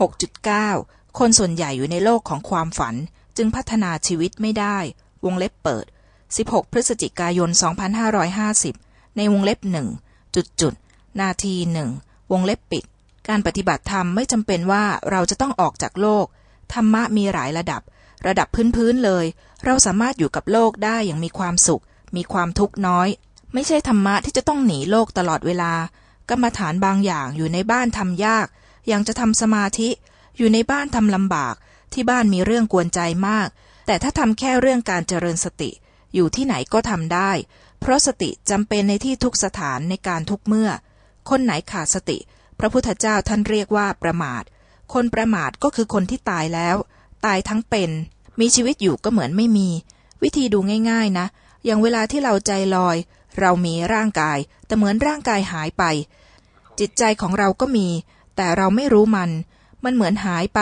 6.9 คนส่วนใหญ่อยู่ในโลกของความฝัน จึงพัฒนาชีวิตไม่ได้ วงเล็บเปิด 16 พฤศจิกายน 2550 ในวงเล็บหนึ่งจุดจุดนาทีหนึ่งวงเล็บปิด การปฏิบัติธรรมไม่จำเป็นว่าเราจะต้องออกจากโลก ธรรมะมีหลายระดับ ระดับพื้นๆเลย เราสามารถอยู่กับโลกได้อย่างมีความสุข มีความทุกข์น้อย ไม่ใช่ธรรมะที่จะต้องหนีโลกตลอดเวลา กรรมฐานบางอย่างอยู่ในบ้านทำยาก ย่างจะทำสมาธิ อยู่ในบ้านทำลำบาก ที่บ้านมีเรื่องกวนใจมาก แต่ถ้าทำแค่เรื่องการเจริญสติ อยู่ที่ไหนก็ทำได้ เพราะสติจำเป็นในที่ทุกสถานในการทุกเมื่อ คนไหนขาดสติ พระพุทธเจ้าท่านเรียกว่าประมาท คนประมาทก็คือคนที่ตายแล้ว ตายทั้งเป็น มีชีวิตอยู่ก็เหมือนไม่มี วิธีดูง่ายๆนะ อย่างเวลาที่เราใจลอย เรามีร่างกาย แต่เหมือนร่างกายหายไปจิตใจของเราก็มี แต่เราไม่รู้มัน มันเหมือนหายไป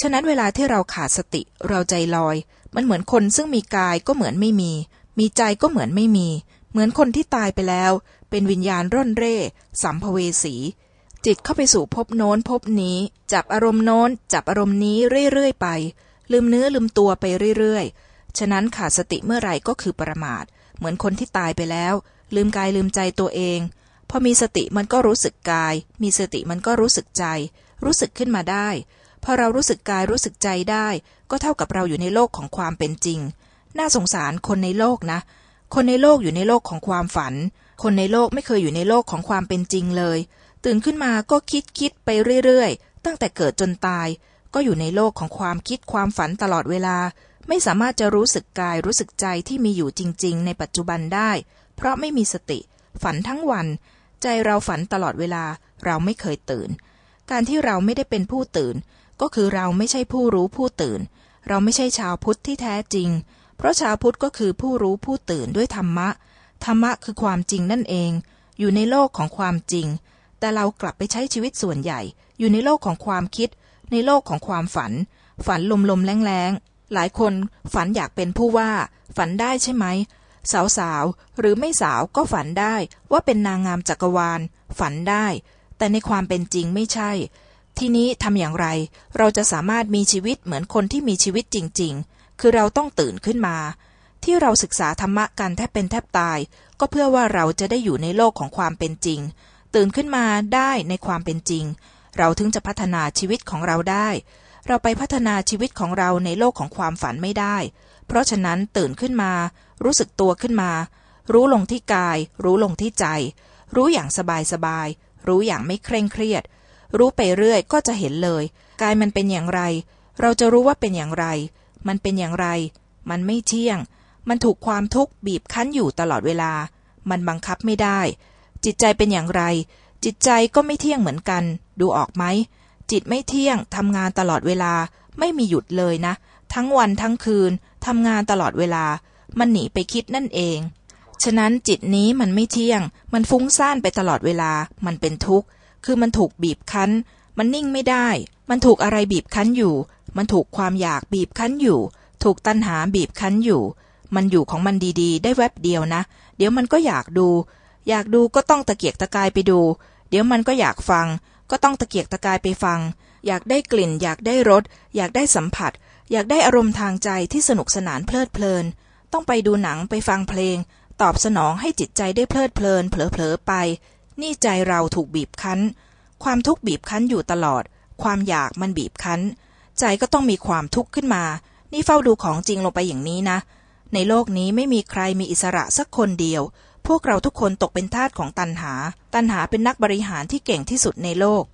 ฉะนั้นเวลาที่เราขาดสติ เราใจลอย มันเหมือนคนซึ่งมีกายก็เหมือนไม่มี มีใจก็เหมือนไม่มี เหมือนคนที่ตายไปแล้ว เป็นวิญญาณร่อนเร่ สัมภเวสี จิตเข้าไปสู่ภพโน้นภพนี้ จับอารมณ์โน้น จับอารมณ์นี้เรื่อยๆไป ลืมเนื้อลืมตัวไปเรื่อยๆ ฉะนั้นขาดสติเมื่อไหร่ก็คือประมาท เหมือนคนที่ตายไปแล้ว ลืมกายลืมใจตัวเอง พอมีสติมันก็รู้สึกกาย มีสติมันก็รู้สึกใจ รู้สึกขึ้นมาได้ พอเรารู้สึกกายรู้สึกใจได้ ก็เท่ากับเราอยู่ในโลกของความเป็นจริง น่าสงสารคนในโลกนะ คนในโลกอยู่ในโลกของความฝัน คนในโลกไม่เคยอยู่ในโลกของความเป็นจริงเลย ตื่นขึ้นมาก็คิดคิดไปเรื่อยๆ ตั้งแต่เกิดจนตาย ก็อยู่ในโลกของความคิดความฝันตลอดเวลา ไม่สามารถจะรู้สึกกายรู้สึกใจที่มีอยู่จริง ๆ ในปัจจุบันได้ เพราะไม่มีสติ ฝันทั้งวัน ใจเราฝันตลอดเวลาเราไม่เคยตื่น การที่เราไม่ได้เป็นผู้ตื่น ก็คือเราไม่ใช่ผู้รู้ผู้ตื่น เราไม่ใช่ชาวพุทธที่แท้จริง เพราะชาวพุทธก็คือผู้รู้ผู้ตื่นด้วยธรรมะ ธรรมะคือความจริงนั่นเอง อยู่ในโลกของความจริง แต่เรากลับไปใช้ชีวิตส่วนใหญ่ อยู่ในโลกของความคิด ในโลกของความฝัน ฝันลมๆแรงๆหลายคนฝันอยากเป็นผู้ว่า ฝันได้ใช่ไหม สาวๆหรือไม่สาวก็ฝันได้ว่าเป็นนางงามจักรวาล ฝันได้ แต่ในความเป็นจริงไม่ใช่ ทีนี้ทำอย่างไร เราจะสามารถมีชีวิตเหมือนคนที่มีชีวิตจริง ๆ คือเราต้องตื่นขึ้นมา ที่เราศึกษาธรรมะกันแทบเป็นแทบตาย ก็เพื่อว่าเราจะได้อยู่ในโลกของความเป็นจริง ตื่นขึ้นมาได้ในความเป็นจริง เราถึงจะพัฒนาชีวิตของเราได้ เราไปพัฒนาชีวิตของเราในโลกของความฝันไม่ได้ เพราะฉะนั้นตื่นขึ้นมา รู้สึกตัวขึ้นมา รู้ลงที่กาย รู้ลงที่ใจ รู้อย่างสบายสบาย รู้อย่างไม่เคร่งเครียด รู้ไปเรื่อยก็จะเห็นเลย กายมันเป็นอย่างไร เราจะรู้ว่าเป็นอย่างไร มันเป็นอย่างไร มันไม่เที่ยง มันถูกความทุกข์บีบคั้นอยู่ตลอดเวลา มันบังคับไม่ได้ จิตใจเป็นอย่างไร จิตใจก็ไม่เที่ยงเหมือนกัน ดูออกไหม จิตไม่เที่ยงทำงานตลอดเวลา ไม่มีหยุดเลยนะ ทั้งวันทั้งคืนทำงานตลอดเวลา มันหนีไปคิดนั่นเอง ฉะนั้นจิตนี้มันไม่เที่ยง มันฟุ้งซ่านไปตลอดเวลา มันเป็นทุกข์ คือมันถูกบีบคั้น มันนิ่งไม่ได้ มันถูกอะไรบีบคั้นอยู่ มันถูกความอยากบีบคั้นอยู่ ถูกตัณหาบีบคั้นอยู่ มันอยู่ของมันดีๆ ได้แวบเดียวนะ เดี๋ยวมันก็อยากดู อยากดูก็ต้องตะเกียกตะกายไปดู เดี๋ยวมันก็อยากฟัง ก็ต้องตะเกียกตะกายไปฟัง อยากได้กลิ่น อยากได้รส อยากได้สัมผัส อยากได้อารมณ์ทางใจที่สนุกสนานเพลิดเพลิน ต้องไปดูหนังไปฟังเพลง ตอบสนองให้จิตใจได้เพลิดเพลิน เผลอๆไป นี่ใจเราถูกบีบคั้น ความทุกข์บีบคั้นอยู่ตลอด ความอยากมันบีบคั้น ใจก็ต้องมีความทุกข์ขึ้นมา นี่เฝ้าดูของจริงลงไปอย่างนี้นะ ในโลกนี้ไม่มีใครมีอิสระสักคนเดียว พวกเราทุกคนตกเป็นทาสของตันหา ตันหาเป็นนักบริหารที่เก่งที่สุดในโลก